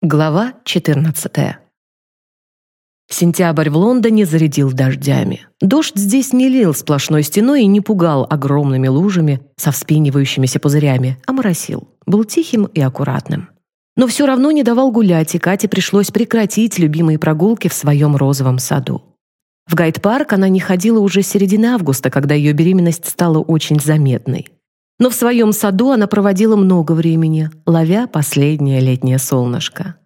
Глава 14. Сентябрь в Лондоне зарядил дождями. Дождь здесь не лил сплошной стеной и не пугал огромными лужами со вспенивающимися пузырями, а моросил. Был тихим и аккуратным. Но все равно не давал гулять, и Кате пришлось прекратить любимые прогулки в своем розовом саду. В гайд-парк она не ходила уже с середины августа, когда ее беременность стала очень заметной. Но в своем саду она проводила много времени, ловя последнее летнее солнышко.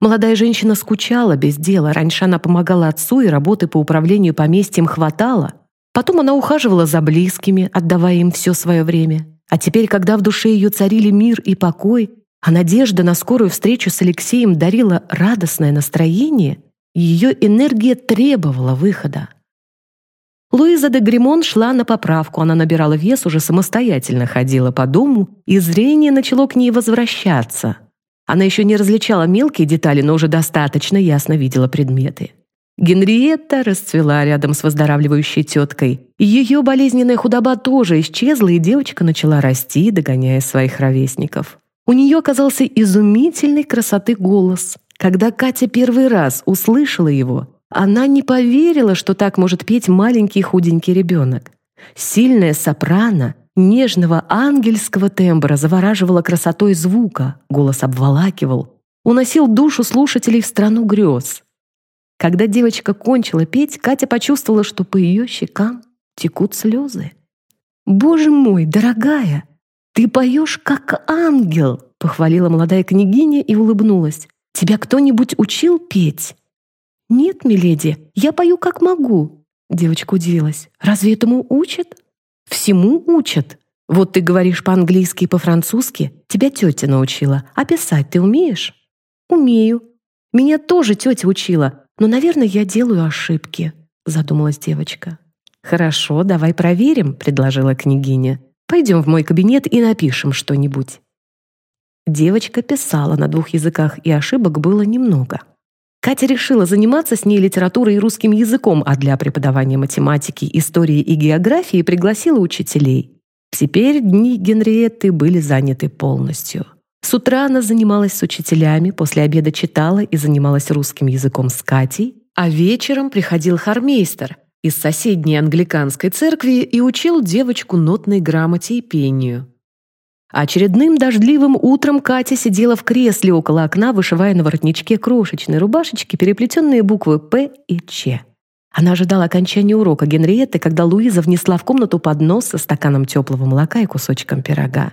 Молодая женщина скучала без дела. Раньше она помогала отцу, и работы по управлению поместьем хватало. Потом она ухаживала за близкими, отдавая им все свое время. А теперь, когда в душе ее царили мир и покой, а надежда на скорую встречу с Алексеем дарила радостное настроение, ее энергия требовала выхода. Луиза де Гримон шла на поправку, она набирала вес, уже самостоятельно ходила по дому, и зрение начало к ней возвращаться. Она еще не различала мелкие детали, но уже достаточно ясно видела предметы. Генриетта расцвела рядом с выздоравливающей теткой. Ее болезненная худоба тоже исчезла, и девочка начала расти, догоняя своих ровесников. У нее оказался изумительной красоты голос. Когда Катя первый раз услышала его, она не поверила, что так может петь маленький худенький ребенок. Сильная сопрано, нежного ангельского тембра завораживала красотой звука, голос обволакивал, уносил душу слушателей в страну грез. Когда девочка кончила петь, Катя почувствовала, что по ее щекам текут слезы. «Боже мой, дорогая, ты поешь как ангел!» — похвалила молодая княгиня и улыбнулась. «Тебя кто-нибудь учил петь?» «Нет, миледи, я пою как могу». Девочка удивилась. «Разве этому учат?» «Всему учат. Вот ты говоришь по-английски и по-французски. Тебя тетя научила. А писать ты умеешь?» «Умею. Меня тоже тетя учила, но, наверное, я делаю ошибки», задумалась девочка. «Хорошо, давай проверим», — предложила княгиня. «Пойдем в мой кабинет и напишем что-нибудь». Девочка писала на двух языках, и ошибок было немного. Катя решила заниматься с ней литературой и русским языком, а для преподавания математики, истории и географии пригласила учителей. Теперь дни Генриетты были заняты полностью. С утра она занималась с учителями, после обеда читала и занималась русским языком с Катей, а вечером приходил хармейстер из соседней англиканской церкви и учил девочку нотной грамоте и пению. Очередным дождливым утром Катя сидела в кресле около окна, вышивая на воротничке крошечной рубашечки переплетенные буквы «П» и «Ч». Она ожидала окончания урока Генриетты, когда Луиза внесла в комнату поднос со стаканом теплого молока и кусочком пирога.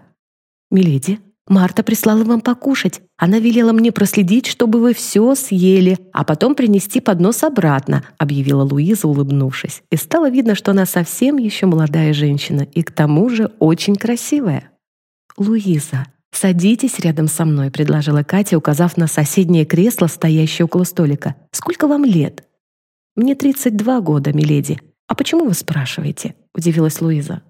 «Миледи, Марта прислала вам покушать. Она велела мне проследить, чтобы вы все съели, а потом принести поднос обратно», объявила Луиза, улыбнувшись. И стало видно, что она совсем еще молодая женщина и к тому же очень красивая. «Луиза, садитесь рядом со мной», — предложила Катя, указав на соседнее кресло, стоящее около столика. «Сколько вам лет?» «Мне 32 года, миледи. А почему вы спрашиваете?» — удивилась Луиза.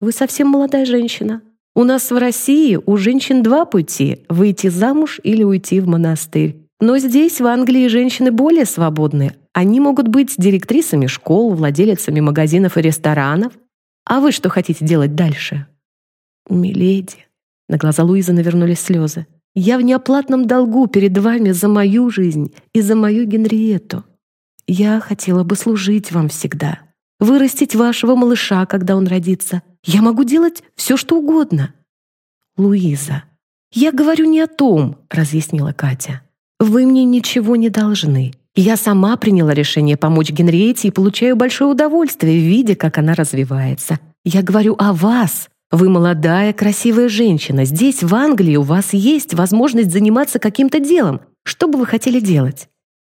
«Вы совсем молодая женщина. У нас в России у женщин два пути — выйти замуж или уйти в монастырь. Но здесь, в Англии, женщины более свободны. Они могут быть директрисами школ, владелицами магазинов и ресторанов. А вы что хотите делать дальше?» «Миледи, на глаза Луизы навернулись слезы. «Я в неоплатном долгу перед вами за мою жизнь и за мою Генриетту. Я хотела бы служить вам всегда, вырастить вашего малыша, когда он родится. Я могу делать все, что угодно». «Луиза, я говорю не о том», — разъяснила Катя. «Вы мне ничего не должны. Я сама приняла решение помочь Генриетте и получаю большое удовольствие, видя, как она развивается. Я говорю о вас, вы молодая, красивая женщина. Здесь, в Англии, у вас есть возможность заниматься каким-то делом. Что бы вы хотели делать?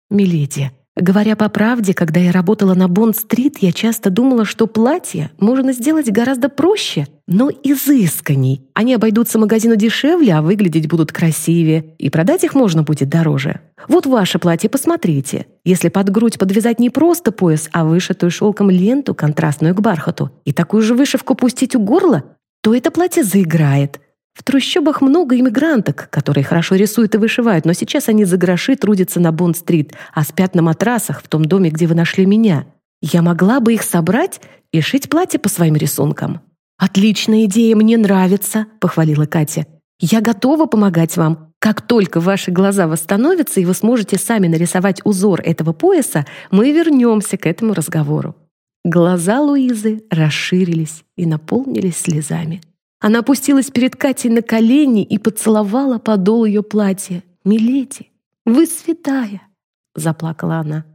Миледи, говоря по правде, когда я работала на Бонд-стрит, я часто думала, что платье можно сделать гораздо проще, но изысканней. Они обойдутся магазину дешевле, а выглядеть будут красивее, и продать их можно будет дороже. Вот ваше платье, посмотрите. Если под грудь подвязать не просто пояс, а вышитую шелком ленту, контрастную к бархату, и такую же вышивку пустить у горла, то это платье заиграет. В трущобах много иммигранток, которые хорошо рисуют и вышивают, но сейчас они за гроши трудятся на Бонд-стрит, а спят на матрасах в том доме, где вы нашли меня. Я могла бы их собрать и шить платье по своим рисункам. «Отличная идея, мне нравится», — похвалила Катя. «Я готова помогать вам. Как только ваши глаза восстановятся, и вы сможете сами нарисовать узор этого пояса, мы вернемся к этому разговору». Глаза Луизы расширились и наполнились слезами. Она опустилась перед Катей на колени и поцеловала подол ее платья. «Миледи, вы святая!» — заплакала она.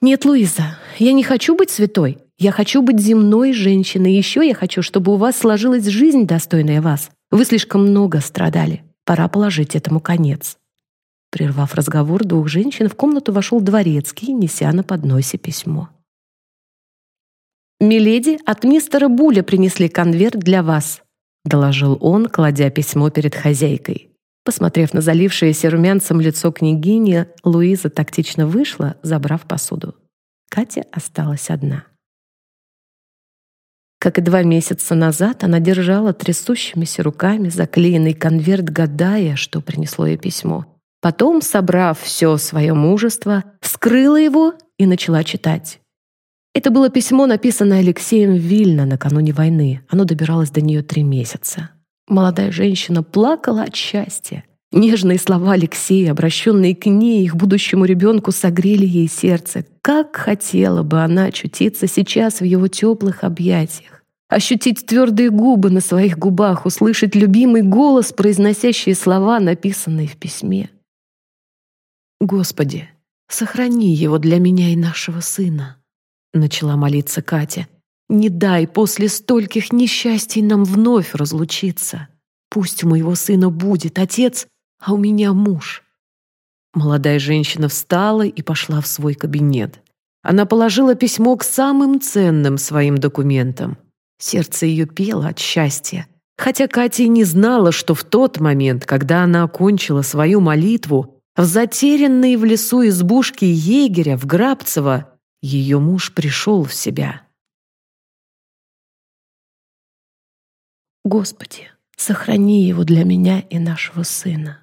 «Нет, Луиза, я не хочу быть святой. Я хочу быть земной женщиной. Еще я хочу, чтобы у вас сложилась жизнь, достойная вас. Вы слишком много страдали. Пора положить этому конец». Прервав разговор двух женщин, в комнату вошел дворецкий, неся на подносе письмо. «Миледи, от мистера Буля принесли конверт для вас», доложил он, кладя письмо перед хозяйкой. Посмотрев на залившееся румянцем лицо княгини, Луиза тактично вышла, забрав посуду. Катя осталась одна. Как и два месяца назад, она держала трясущимися руками заклеенный конверт, гадая, что принесло ей письмо. Потом, собрав все свое мужество, вскрыла его и начала читать. Это было письмо, написанное Алексеем Вильно накануне войны. Оно добиралось до нее три месяца. Молодая женщина плакала от счастья. Нежные слова Алексея, обращенные к ней, их будущему ребенку, согрели ей сердце. Как хотела бы она очутиться сейчас в его теплых объятиях. Ощутить твердые губы на своих губах, услышать любимый голос, произносящие слова, написанные в письме. «Господи, сохрани его для меня и нашего сына», начала молиться Катя. «Не дай после стольких несчастий нам вновь разлучиться. Пусть у моего сына будет отец, а у меня муж». Молодая женщина встала и пошла в свой кабинет. Она положила письмо к самым ценным своим документам. Сердце ее пело от счастья. Хотя Катя не знала, что в тот момент, когда она окончила свою молитву, в затерянной в лесу избушке егеря в Грабцево ее муж пришел в себя. «Господи, сохрани его для меня и нашего сына».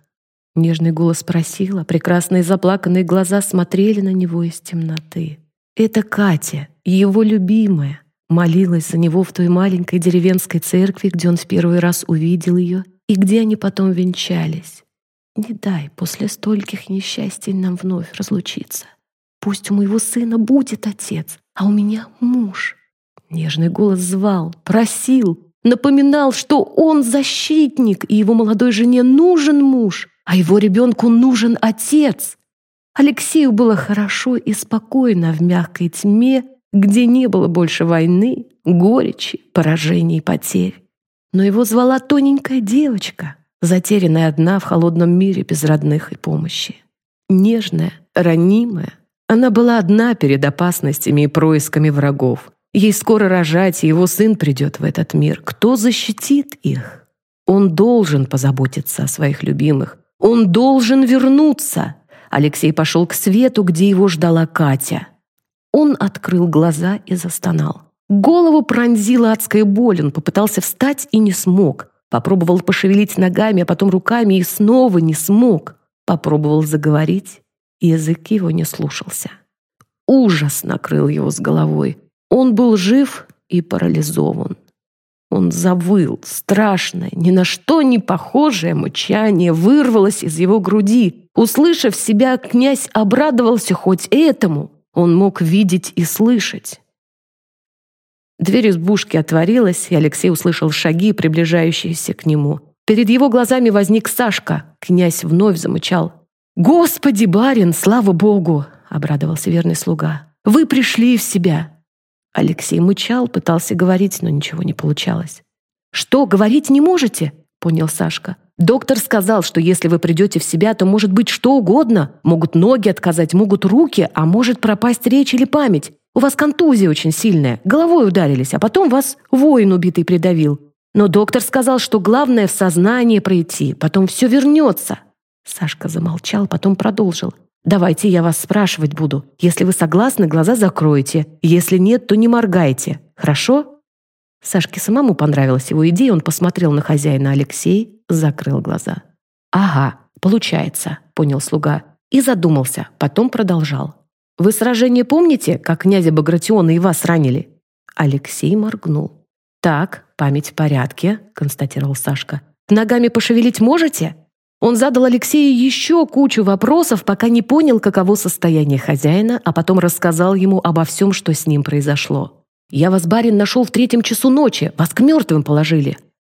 Нежный голос просил, а прекрасные заплаканные глаза смотрели на него из темноты. Это Катя, его любимая, молилась за него в той маленькой деревенской церкви, где он в первый раз увидел ее и где они потом венчались. Не дай после стольких несчастий нам вновь разлучиться. Пусть у моего сына будет отец, а у меня муж. Нежный голос звал, просил, напоминал, что он защитник, и его молодой жене нужен муж, а его ребенку нужен отец. Алексею было хорошо и спокойно в мягкой тьме, где не было больше войны, горечи, поражений и потерь. Но его звала тоненькая девочка, затерянная одна в холодном мире без родных и помощи. Нежная, ранимая, она была одна перед опасностями и происками врагов. Ей скоро рожать, и его сын придет в этот мир. Кто защитит их? Он должен позаботиться о своих любимых. Он должен вернуться. Алексей пошел к свету, где его ждала Катя. Он открыл глаза и застонал. Голову пронзила адская боль, он попытался встать и не смог. Попробовал пошевелить ногами, а потом руками и снова не смог. Попробовал заговорить язык его не слушался. Ужас накрыл его с головой. Он был жив и парализован. Он завыл, страшное, ни на что не похожее мычание вырвалось из его груди. Услышав себя, князь обрадовался хоть этому. Он мог видеть и слышать. Дверь избушки отворилась, и Алексей услышал шаги, приближающиеся к нему. Перед его глазами возник Сашка. Князь вновь замычал. «Господи, барин, слава богу!» — обрадовался верный слуга. «Вы пришли в себя!» Алексей мычал, пытался говорить, но ничего не получалось. «Что, говорить не можете?» — понял Сашка. «Доктор сказал, что если вы придете в себя, то может быть что угодно. Могут ноги отказать, могут руки, а может пропасть речь или память. У вас контузия очень сильная, головой ударились, а потом вас воин убитый придавил. Но доктор сказал, что главное в сознание пройти, потом все вернется. Сашка замолчал, потом продолжил. «Давайте я вас спрашивать буду. Если вы согласны, глаза закройте. Если нет, то не моргайте. Хорошо?» Сашке самому понравилась его идея, он посмотрел на хозяина Алексей, закрыл глаза. «Ага, получается», — понял слуга. И задумался, потом продолжал. «Вы сражение помните, как князя Багратиона и вас ранили?» Алексей моргнул. «Так, память в порядке», — констатировал Сашка. «Ногами пошевелить можете?» Он задал Алексею еще кучу вопросов, пока не понял, каково состояние хозяина, а потом рассказал ему обо всем, что с ним произошло. «Я вас, барин, нашел в третьем часу ночи, вас к мертвым положили.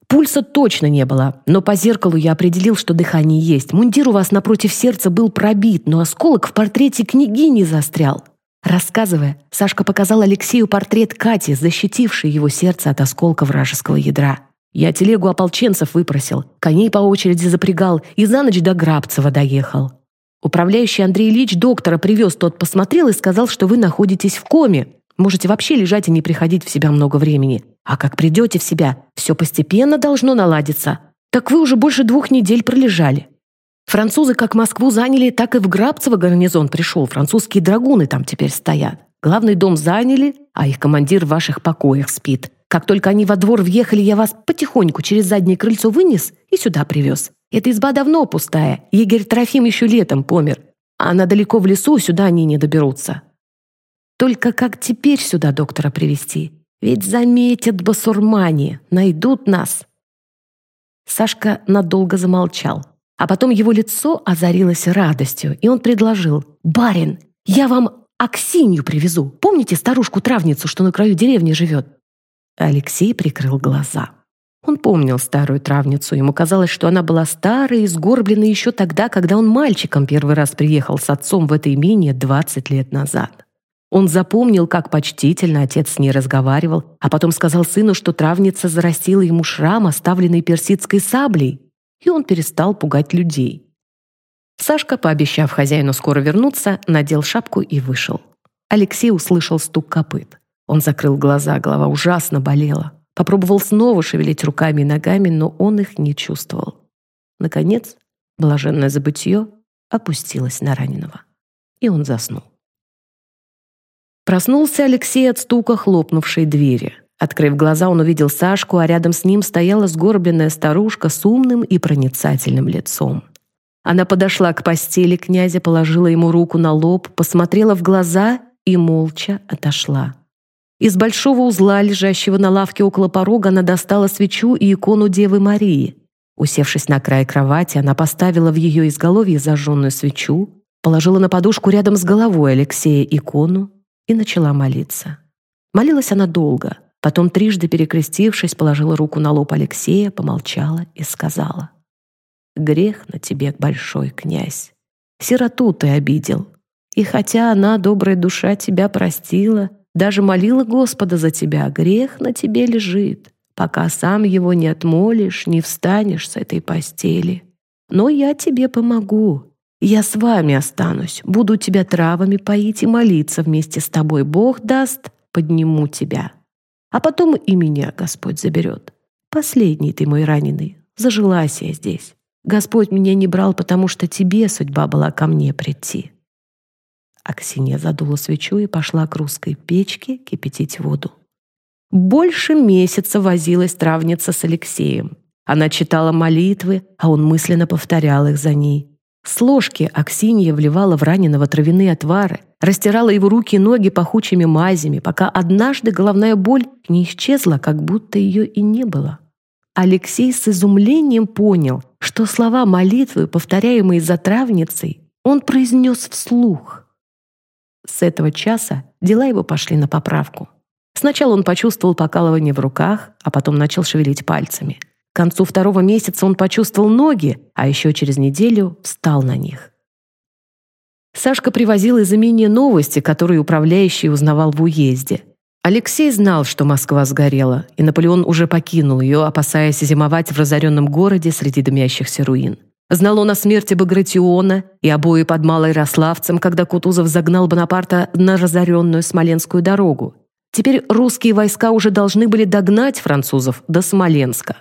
Пульса точно не было, но по зеркалу я определил, что дыхание есть. Мундир у вас напротив сердца был пробит, но осколок в портрете княгини застрял. Рассказывая, Сашка показал Алексею портрет Кати, защитившей его сердце от осколка вражеского ядра. Я телегу ополченцев выпросил, коней по очереди запрягал и за ночь до Грабцева доехал. Управляющий Андрей Ильич доктора привез, тот посмотрел и сказал, что вы находитесь в коме. Можете вообще лежать и не приходить в себя много времени. А как придете в себя, все постепенно должно наладиться. Так вы уже больше двух недель пролежали. Французы как Москву заняли, так и в Грабцево гарнизон пришел. Французские драгуны там теперь стоят. Главный дом заняли, а их командир в ваших покоях спит. Как только они во двор въехали, я вас потихоньку через заднее крыльцо вынес и сюда привез. Эта изба давно пустая. Егерь Трофим еще летом помер. А она далеко в лесу, сюда они не доберутся. Только как теперь сюда доктора привести? Ведь заметят басурмане, найдут нас. Сашка надолго замолчал, а потом его лицо озарилось радостью, и он предложил. «Барин, я вам Аксинью привезу. Помните старушку-травницу, что на краю деревни живет?» Алексей прикрыл глаза. Он помнил старую травницу. Ему казалось, что она была старой и сгорбленной еще тогда, когда он мальчиком первый раз приехал с отцом в это имение 20 лет назад. Он запомнил, как почтительно отец с ней разговаривал, а потом сказал сыну, что травница зарастила ему шрам, оставленный персидской саблей, и он перестал пугать людей. Сашка, пообещав хозяину скоро вернуться, надел шапку и вышел. Алексей услышал стук копыт. Он закрыл глаза, голова ужасно болела. Попробовал снова шевелить руками и ногами, но он их не чувствовал. Наконец, блаженное забытье опустилось на раненого, и он заснул. Проснулся Алексей от стука хлопнувшей двери. Открыв глаза, он увидел Сашку, а рядом с ним стояла сгорбленная старушка с умным и проницательным лицом. Она подошла к постели князя, положила ему руку на лоб, посмотрела в глаза и молча отошла. Из большого узла, лежащего на лавке около порога, она достала свечу и икону Девы Марии. Усевшись на край кровати, она поставила в ее изголовье зажженную свечу, положила на подушку рядом с головой Алексея икону и начала молиться. Молилась она долго, потом трижды перекрестившись, положила руку на лоб Алексея, помолчала и сказала, «Грех на тебе, большой князь, сироту ты обидел, и хотя она, добрая душа, тебя простила, даже молила Господа за тебя, грех на тебе лежит, пока сам его не отмолишь, не встанешь с этой постели. Но я тебе помогу, я с вами останусь, буду тебя травами поить и молиться вместе с тобой. Бог даст, подниму тебя. А потом и меня Господь заберет. Последний ты мой раненый, зажилась я здесь. Господь меня не брал, потому что тебе судьба была ко мне прийти». Аксинья задула свечу и пошла к русской печке кипятить воду. Больше месяца возилась травница с Алексеем. Она читала молитвы, а он мысленно повторял их за ней. С ложки Аксинья вливала в раненого травяные отвары, растирала его руки и ноги пахучими мазями, пока однажды головная боль не исчезла, как будто ее и не было. Алексей с изумлением понял, что слова молитвы, повторяемые за травницей, он произнес вслух. С этого часа дела его пошли на поправку. Сначала он почувствовал покалывание в руках, а потом начал шевелить пальцами – к концу второго месяца он почувствовал ноги, а еще через неделю встал на них. Сашка привозил из имения новости, которые управляющий узнавал в уезде. Алексей знал, что Москва сгорела, и Наполеон уже покинул ее, опасаясь зимовать в разоренном городе среди дымящихся руин. Знал он о смерти Багратиона и обои под Малоярославцем, когда Кутузов загнал Бонапарта на разоренную Смоленскую дорогу. Теперь русские войска уже должны были догнать французов до Смоленска.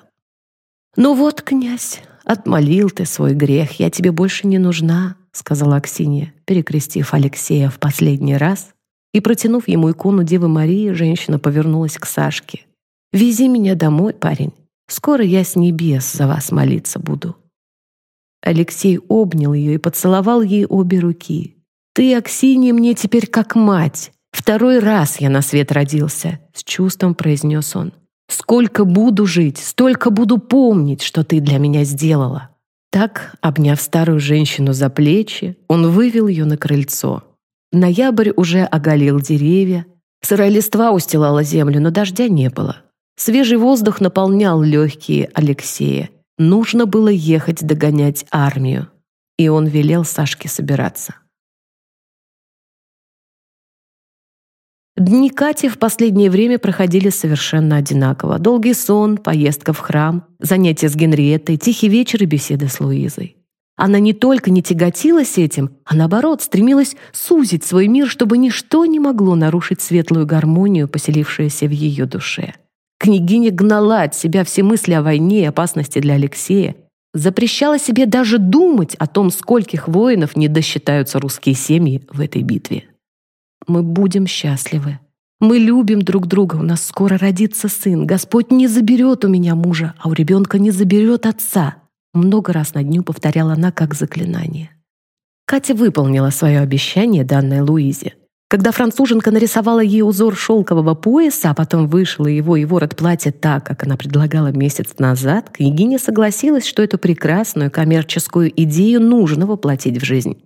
«Ну вот, князь, отмолил ты свой грех, я тебе больше не нужна», сказала Аксинья, перекрестив Алексея в последний раз. И, протянув ему икону Девы Марии, женщина повернулась к Сашке. «Вези меня домой, парень. Скоро я с небес за вас молиться буду». Алексей обнял ее и поцеловал ей обе руки. «Ты, Аксинья, мне теперь как мать. Второй раз я на свет родился», — с чувством произнес он. Сколько буду жить, столько буду помнить, что ты для меня сделала. Так, обняв старую женщину за плечи, он вывел ее на крыльцо. Ноябрь уже оголил деревья, сырая листва устилала землю, но дождя не было. Свежий воздух наполнял легкие Алексея. Нужно было ехать догонять армию. И он велел Сашке собираться. Дни Кати в последнее время проходили совершенно одинаково. Долгий сон, поездка в храм, занятия с Генриеттой, тихий вечер и беседы с Луизой. Она не только не тяготилась этим, а наоборот стремилась сузить свой мир, чтобы ничто не могло нарушить светлую гармонию, поселившуюся в ее душе. Княгиня гнала от себя все мысли о войне и опасности для Алексея, запрещала себе даже думать о том, скольких воинов не досчитаются русские семьи в этой битве. Мы будем счастливы. Мы любим друг друга, у нас скоро родится сын. Господь не заберет у меня мужа, а у ребенка не заберет отца. Много раз на дню повторяла она как заклинание. Катя выполнила свое обещание, данное Луизе. Когда француженка нарисовала ей узор шелкового пояса, а потом вышила его и ворот платья так, как она предлагала месяц назад, княгиня согласилась, что эту прекрасную коммерческую идею нужно воплотить в жизнь.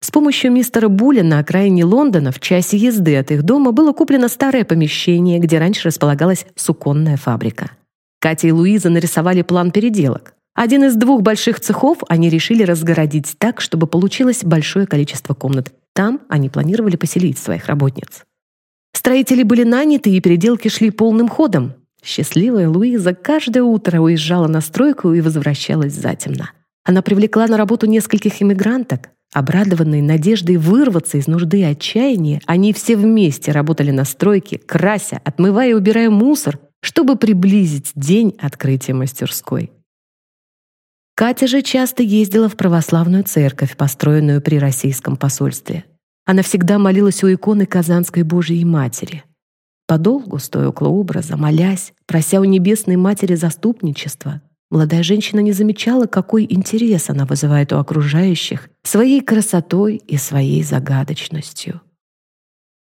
С помощью мистера Буля на окраине Лондона в часе езды от их дома было куплено старое помещение, где раньше располагалась суконная фабрика. Катя и Луиза нарисовали план переделок. Один из двух больших цехов они решили разгородить так, чтобы получилось большое количество комнат. Там они планировали поселить своих работниц. Строители были наняты, и переделки шли полным ходом. Счастливая Луиза каждое утро уезжала на стройку и возвращалась затемно. Она привлекла на работу нескольких иммигранток, Обрадованные надеждой вырваться из нужды и отчаяния, они все вместе работали на стройке, крася, отмывая и убирая мусор, чтобы приблизить день открытия мастерской. Катя же часто ездила в православную церковь, построенную при российском посольстве. Она всегда молилась у иконы Казанской Божией Матери. Подолгу, стоя около образа, молясь, прося у Небесной Матери заступничества, Молодая женщина не замечала, какой интерес она вызывает у окружающих своей красотой и своей загадочностью.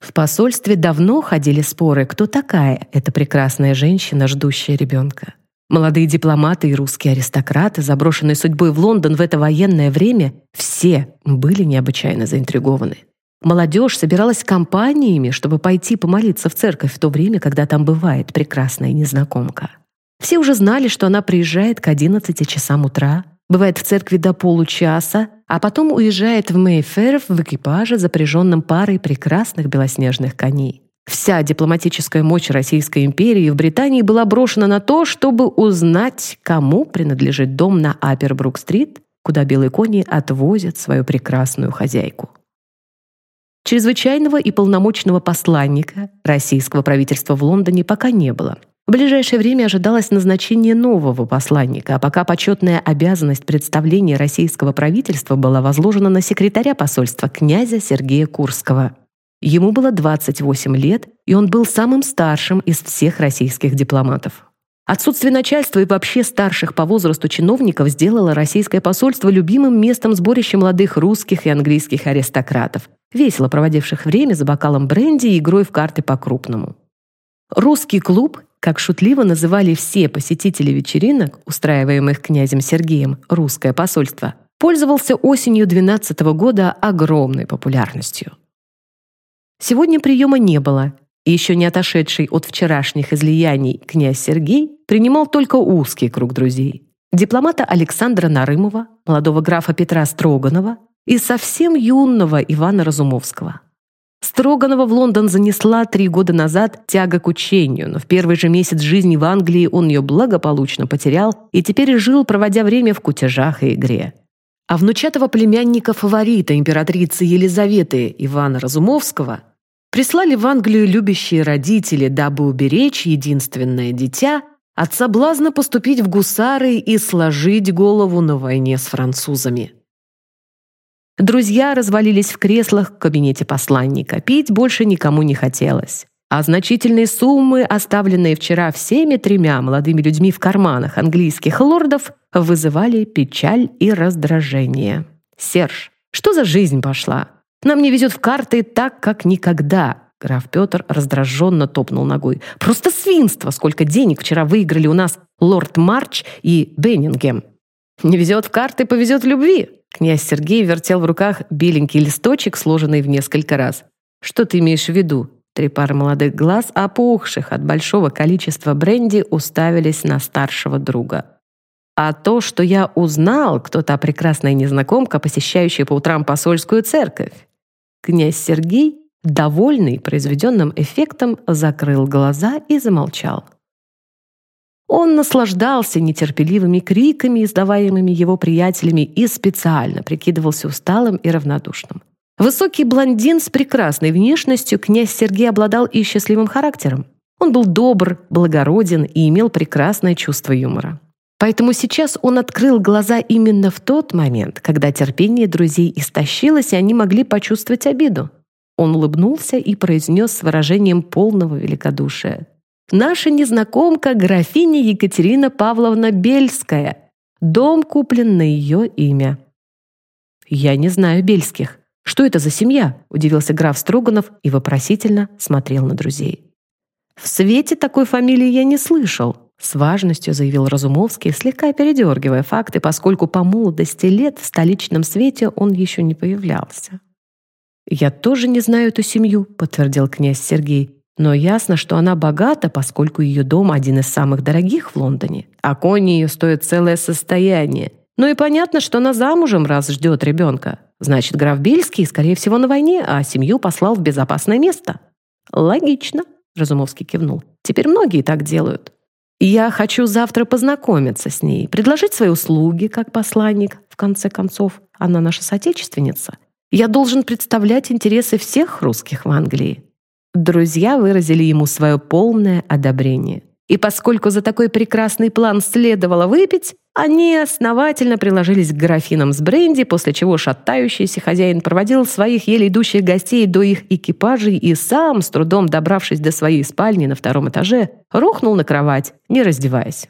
В посольстве давно ходили споры, кто такая эта прекрасная женщина, ждущая ребенка. Молодые дипломаты и русские аристократы, заброшенные судьбой в Лондон в это военное время, все были необычайно заинтригованы. Молодежь собиралась компаниями, чтобы пойти помолиться в церковь в то время, когда там бывает прекрасная незнакомка. Все уже знали, что она приезжает к 11 часам утра, бывает в церкви до получаса, а потом уезжает в Мейфер в экипаже, запряженном парой прекрасных белоснежных коней. Вся дипломатическая мощь Российской империи в Британии была брошена на то, чтобы узнать, кому принадлежит дом на Апербрук-стрит, куда белые кони отвозят свою прекрасную хозяйку. Чрезвычайного и полномочного посланника российского правительства в Лондоне пока не было, в ближайшее время ожидалось назначение нового посланника, а пока почетная обязанность представления российского правительства была возложена на секретаря посольства князя Сергея Курского. Ему было 28 лет, и он был самым старшим из всех российских дипломатов. Отсутствие начальства и вообще старших по возрасту чиновников сделало российское посольство любимым местом сборища молодых русских и английских аристократов, весело проводивших время за бокалом бренди и игрой в карты по-крупному. Русский клуб как шутливо называли все посетители вечеринок, устраиваемых князем Сергеем, русское посольство, пользовался осенью 12 года огромной популярностью. Сегодня приема не было, и еще не отошедший от вчерашних излияний князь Сергей принимал только узкий круг друзей. Дипломата Александра Нарымова, молодого графа Петра Строганова и совсем юного Ивана Разумовского – Строганова в Лондон занесла три года назад тяга к учению, но в первый же месяц жизни в Англии он ее благополучно потерял и теперь жил, проводя время в кутежах и игре. А внучатого племянника-фаворита императрицы Елизаветы Ивана Разумовского прислали в Англию любящие родители, дабы уберечь единственное дитя от соблазна поступить в гусары и сложить голову на войне с французами. Друзья развалились в креслах в кабинете посланника. Пить больше никому не хотелось. А значительные суммы, оставленные вчера всеми тремя молодыми людьми в карманах английских лордов, вызывали печаль и раздражение. «Серж, что за жизнь пошла? Нам не везет в карты так, как никогда». Граф Петр раздраженно топнул ногой. «Просто свинство! Сколько денег вчера выиграли у нас лорд Марч и Беннингем!» Не везет в карты, повезет в любви. Князь Сергей вертел в руках беленький листочек, сложенный в несколько раз. Что ты имеешь в виду? Три пары молодых глаз, опухших от большого количества бренди, уставились на старшего друга. А то, что я узнал, кто та прекрасная незнакомка, посещающая по утрам посольскую церковь. Князь Сергей, довольный произведенным эффектом, закрыл глаза и замолчал. Он наслаждался нетерпеливыми криками, издаваемыми его приятелями, и специально прикидывался усталым и равнодушным. Высокий блондин с прекрасной внешностью князь Сергей обладал и счастливым характером. Он был добр, благороден и имел прекрасное чувство юмора. Поэтому сейчас он открыл глаза именно в тот момент, когда терпение друзей истощилось, и они могли почувствовать обиду. Он улыбнулся и произнес с выражением полного великодушия. «Наша незнакомка графиня Екатерина Павловна Бельская. Дом куплен на ее имя». «Я не знаю бельских. Что это за семья?» – удивился граф Строганов и вопросительно смотрел на друзей. «В свете такой фамилии я не слышал», с важностью заявил Разумовский, слегка передергивая факты, поскольку по молодости лет в столичном свете он еще не появлялся. «Я тоже не знаю эту семью», — подтвердил князь Сергей. «Но ясно, что она богата, поскольку ее дом один из самых дорогих в Лондоне, а кони ее стоят целое состояние. Ну и понятно, что она замужем, раз ждет ребенка. Значит, граф Бельский, скорее всего, на войне, а семью послал в безопасное место». «Логично», — Разумовский кивнул. «Теперь многие так делают». Я хочу завтра познакомиться с ней, предложить свои услуги как посланник, в конце концов. Она наша соотечественница. Я должен представлять интересы всех русских в Англии. Друзья выразили ему свое полное одобрение. И поскольку за такой прекрасный план следовало выпить, они основательно приложились к графинам с бренди, после чего шатающийся хозяин проводил своих еле идущих гостей до их экипажей и сам, с трудом добравшись до своей спальни на втором этаже, рухнул на кровать, не раздеваясь.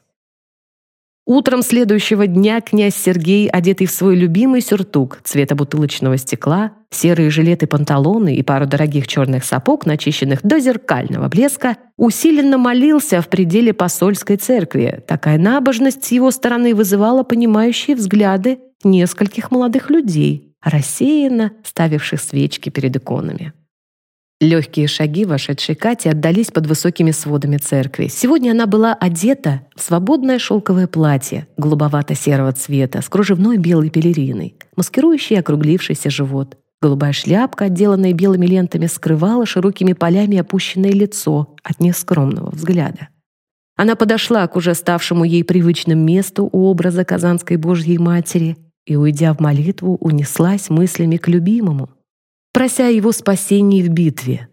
Утром следующего дня князь Сергей, одетый в свой любимый сюртук цвета бутылочного стекла, серые жилеты-панталоны и пару дорогих черных сапог, начищенных до зеркального блеска, усиленно молился в пределе посольской церкви. Такая набожность с его стороны вызывала понимающие взгляды нескольких молодых людей, рассеянно ставивших свечки перед иконами. Легкие шаги вошедшей Кати отдались под высокими сводами церкви. Сегодня она была одета в свободное шелковое платье голубовато-серого цвета с кружевной белой пелериной, маскирующей округлившийся живот. Голубая шляпка, отделанная белыми лентами, скрывала широкими полями опущенное лицо от нескромного взгляда. Она подошла к уже ставшему ей привычным месту у образа Казанской Божьей Матери и, уйдя в молитву, унеслась мыслями к любимому, прося его спасения в битве.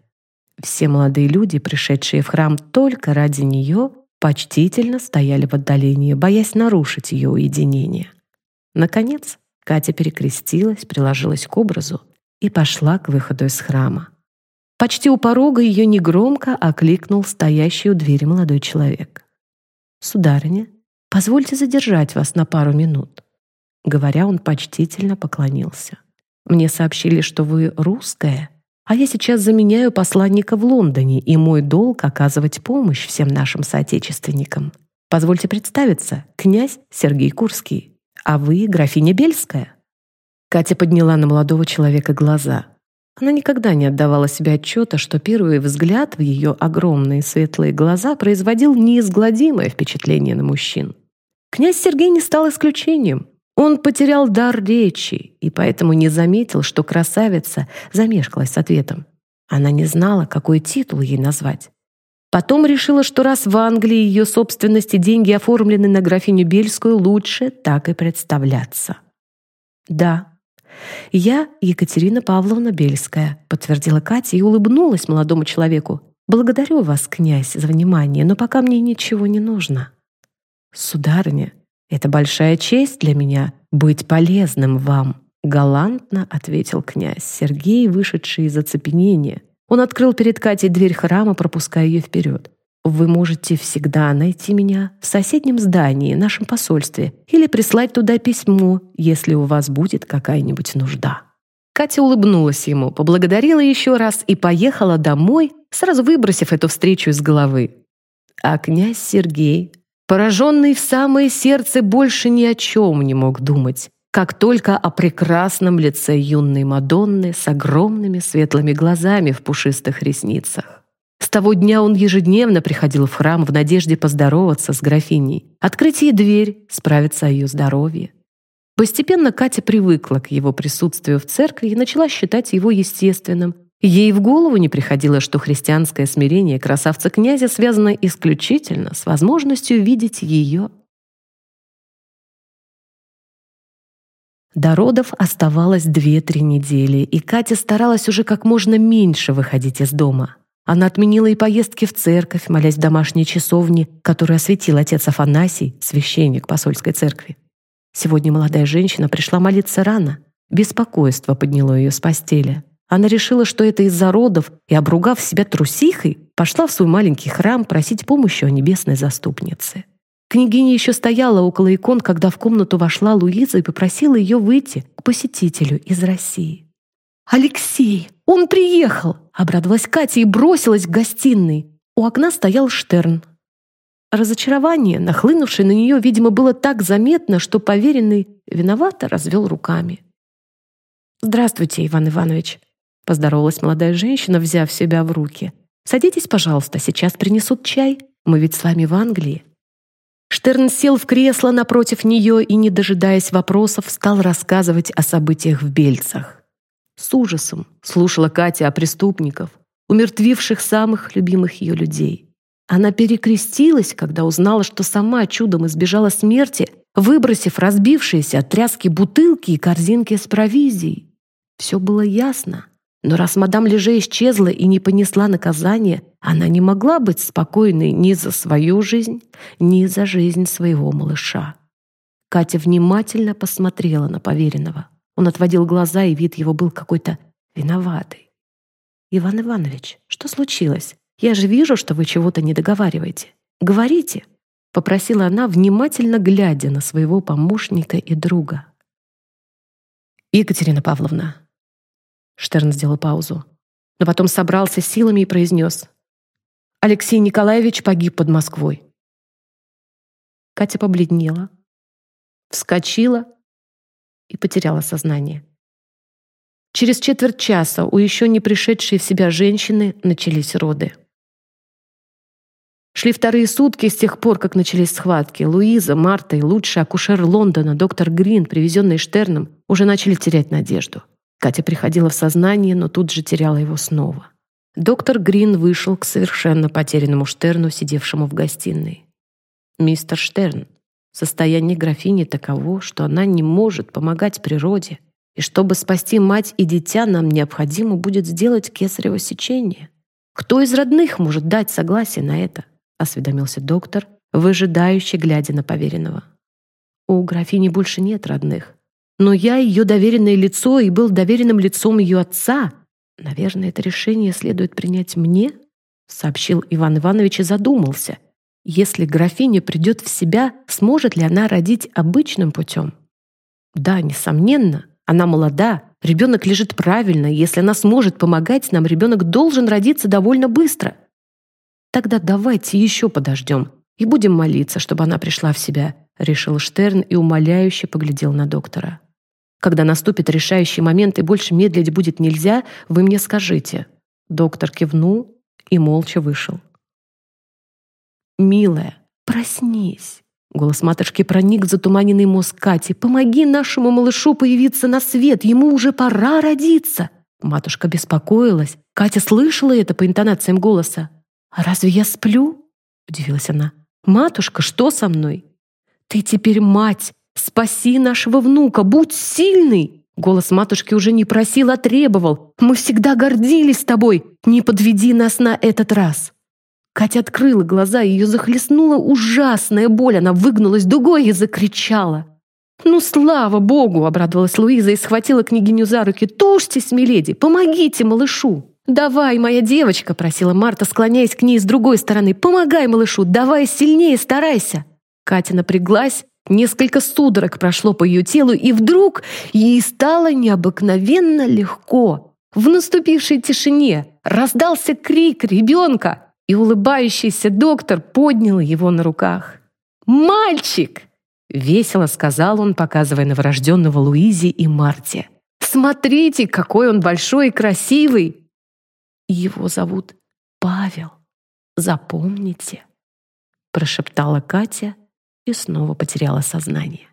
Все молодые люди, пришедшие в храм только ради нее, почтительно стояли в отдалении, боясь нарушить ее уединение. Наконец, Катя перекрестилась, приложилась к образу и пошла к выходу из храма. Почти у порога ее негромко окликнул стоящий у двери молодой человек. «Сударыня, позвольте задержать вас на пару минут». Говоря, он почтительно поклонился. Мне сообщили, что вы русская, а я сейчас заменяю посланника в Лондоне, и мой долг — оказывать помощь всем нашим соотечественникам. Позвольте представиться, князь Сергей Курский, а вы графиня Бельская». Катя подняла на молодого человека глаза. Она никогда не отдавала себе отчета, что первый взгляд в ее огромные светлые глаза производил неизгладимое впечатление на мужчин. Князь Сергей не стал исключением. Он потерял дар речи и поэтому не заметил, что красавица замешкалась с ответом. Она не знала, какой титул ей назвать. Потом решила, что раз в Англии ее собственности деньги оформлены на графиню Бельскую, лучше так и представляться. «Да, я Екатерина Павловна Бельская», подтвердила Катя и улыбнулась молодому человеку. «Благодарю вас, князь, за внимание, но пока мне ничего не нужно». «Сударыня, это большая честь для меня быть полезным вам», галантно ответил князь Сергей, вышедший из оцепенения. Он открыл перед Катей дверь храма, пропуская ее вперед. «Вы можете всегда найти меня в соседнем здании, нашем посольстве, или прислать туда письмо, если у вас будет какая-нибудь нужда». Катя улыбнулась ему, поблагодарила еще раз и поехала домой, сразу выбросив эту встречу из головы. А князь Сергей Пораженный в самое сердце больше ни о чем не мог думать, как только о прекрасном лице юной Мадонны с огромными светлыми глазами в пушистых ресницах. С того дня он ежедневно приходил в храм в надежде поздороваться с графиней, открыть ей дверь, справиться о ее здоровье. Постепенно Катя привыкла к его присутствию в церкви и начала считать его естественным. Ей в голову не приходило, что христианское смирение красавца-князя связано исключительно с возможностью видеть ее. До родов оставалось две-три недели, и Катя старалась уже как можно меньше выходить из дома. Она отменила и поездки в церковь, молясь в домашней часовне, которую осветил отец Афанасий, священник посольской церкви. Сегодня молодая женщина пришла молиться рано. Беспокойство подняло ее с постели. Она решила, что это из-за родов, и, обругав себя трусихой, пошла в свой маленький храм просить помощи у небесной заступницы. Княгиня еще стояла около икон, когда в комнату вошла Луиза и попросила ее выйти к посетителю из России. «Алексей! Он приехал!» — обрадовалась Катя и бросилась к гостиной. У окна стоял Штерн, Разочарование, нахлынувшее на нее, видимо, было так заметно, что поверенный виновато развел руками. «Здравствуйте, Иван Иванович», — поздоровалась молодая женщина, взяв себя в руки. «Садитесь, пожалуйста, сейчас принесут чай. Мы ведь с вами в Англии». Штерн сел в кресло напротив нее и, не дожидаясь вопросов, стал рассказывать о событиях в Бельцах. С ужасом слушала Катя о преступниках, умертвивших самых любимых ее людей. Она перекрестилась, когда узнала, что сама чудом избежала смерти, выбросив разбившиеся от тряски бутылки и корзинки с провизией. Все было ясно. Но раз мадам Леже исчезла и не понесла наказание, она не могла быть спокойной ни за свою жизнь, ни за жизнь своего малыша. Катя внимательно посмотрела на поверенного. Он отводил глаза, и вид его был какой-то виноватый. «Иван Иванович, что случилось?» Я же вижу, что вы чего-то не договариваете. Говорите, попросила она, внимательно глядя на своего помощника и друга. Екатерина Павловна. Штерн сделал паузу, но потом собрался силами и произнес: Алексей Николаевич погиб под Москвой. Катя побледнела, вскочила и потеряла сознание. Через четверть часа у еще не пришедшей в себя женщины начались роды. Шли вторые сутки с тех пор, как начались схватки. Луиза, Марта и лучший акушер Лондона, доктор Грин, привезенный Штерном, уже начали терять надежду. Катя приходила в сознание, но тут же теряла его снова. Доктор Грин вышел к совершенно потерянному Штерну, сидевшему в гостиной. «Мистер Штерн, состояние графини таково, что она не может помогать природе, и чтобы спасти мать и дитя, нам необходимо будет сделать кесарево сечение. Кто из родных может дать согласие на это?» — осведомился доктор, выжидающе глядя на поверенного. «У графини больше нет родных. Но я ее доверенное лицо и был доверенным лицом ее отца. Наверное, это решение следует принять мне?» — сообщил Иван Иванович и задумался. «Если графиня придет в себя, сможет ли она родить обычным путем?» «Да, несомненно. Она молода, ребенок лежит правильно. Если она сможет помогать нам, ребенок должен родиться довольно быстро. «Тогда давайте еще подождем и будем молиться, чтобы она пришла в себя», решил Штерн и умоляюще поглядел на доктора. «Когда наступит решающий момент и больше медлить будет нельзя, вы мне скажите». Доктор кивнул и молча вышел. «Милая, проснись!» Голос матушки проник в затуманенный мозг Кати. «Помоги нашему малышу появиться на свет! Ему уже пора родиться!» Матушка беспокоилась. Катя слышала это по интонациям голоса. «А разве я сплю?» — удивилась она. «Матушка, что со мной?» «Ты теперь мать! Спаси нашего внука! Будь сильный!» Голос матушки уже не просил, а требовал. «Мы всегда гордились тобой! Не подведи нас на этот раз!» Катя открыла глаза, ее захлестнула ужасная боль. Она выгнулась дугой и закричала. «Ну, слава богу!» — обрадовалась Луиза и схватила княгиню за руки. «Тушьтесь, миледи! Помогите малышу!» «Давай, моя девочка!» — просила Марта, склоняясь к ней с другой стороны. «Помогай малышу! Давай сильнее, старайся!» Катя напряглась, несколько судорог прошло по ее телу, и вдруг ей стало необыкновенно легко. В наступившей тишине раздался крик ребенка, и улыбающийся доктор поднял его на руках. Мальчик!» Весело сказал он, показывая новорожденного Луизи и Марте. «Смотрите, какой он большой и красивый!» «Его зовут Павел. Запомните!» Прошептала Катя и снова потеряла сознание.